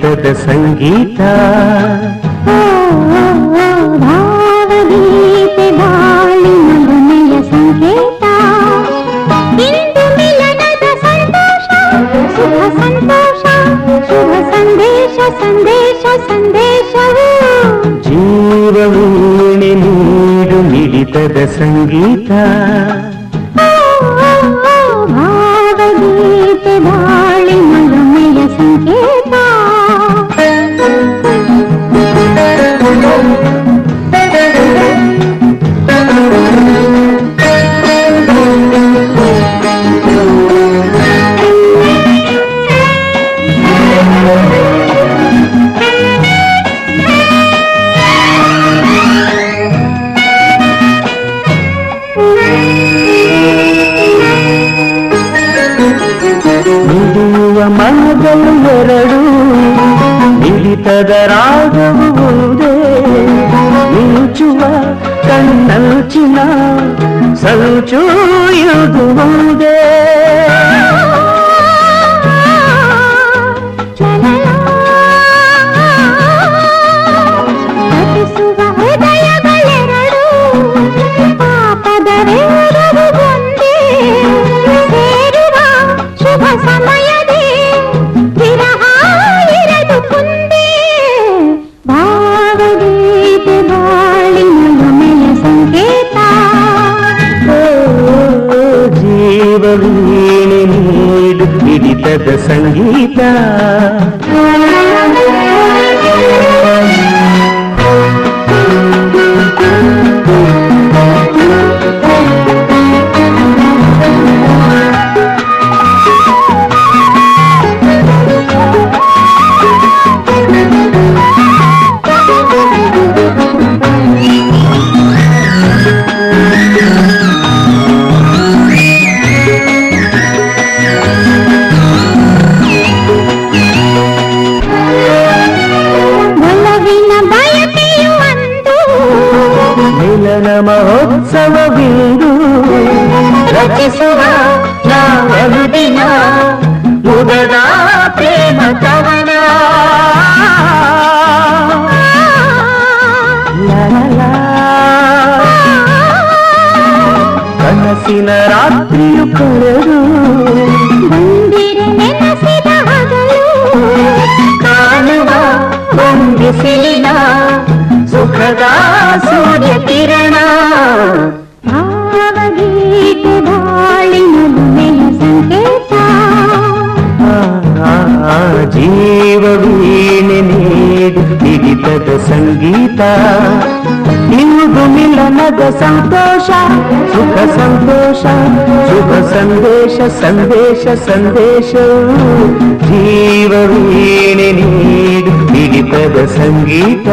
ಸಂಗೀತ ಓ, ಓ, ಓ, ಭಾವಗೀತೆ ಬಾಳಿ ಮಗುನೆಯ ಸಂಕೇತ ಇಂದು ಮಿಲನದ ಸಂತೋಷ ಸುಖ ಸಂತೋಷ ಶುಭ ಸಂದೇಶ ಸಂದೇಶ ಸಂದೇಶವು ಜೀವವೀಣೆ ನೀಡು ಮಿಡಿತದ ಸಂಗೀತ ಮನದಲ್ಲಿ ಎರಡು. ಹಿಡಿತದ ರಾಗವುದೇ ಮಿಂಚುವ ಕಣ್ಣಲ್ಚಿನ ಸಲ್ಚೂಯುವುದೇ ಜೀವ ವೀಣೆ ನೀಡು ಹಿಡಿತದ ಸಂಗೀತ. ಮಹೋತ್ಸವವಿಂದು ರಚಿಸುವ ನಾವನು ದಿನ ಮುದದ ಪ್ರೇಮ ಕವನ ಲಲಲ. ಕನಸಿನ ರಾತ್ರಿಯು ಕಳೆದು ಬಂದಿರೆ ನೆನಸಿದ ಹಗಲು ಕಾಣುವ ಬಂದಿಸಿಲಿನ ಸುಖದ ಸೂರ್ಯ ಕಿರಣ ಭಾವಗೀತೆ ಬಾಳಿನ ಮನೆಯ ಸಂಕೇತ ಆ ಜೀವವೀಣೆ ನೀಡು ಹಿಡಿತದ ಸಂಗೀತ ಇಂದು ಮಿಲನದ ಸಂತೋಷ ಸುಖ ಸಂತೋಷ ಶುಭ ಸಂದೇಶ ಸಂದೇಶ ಸಂದೇಶ ಜೀವವೀಣೆ ನೀಡು ಹಿಡಿತದ ಸಂಗೀತ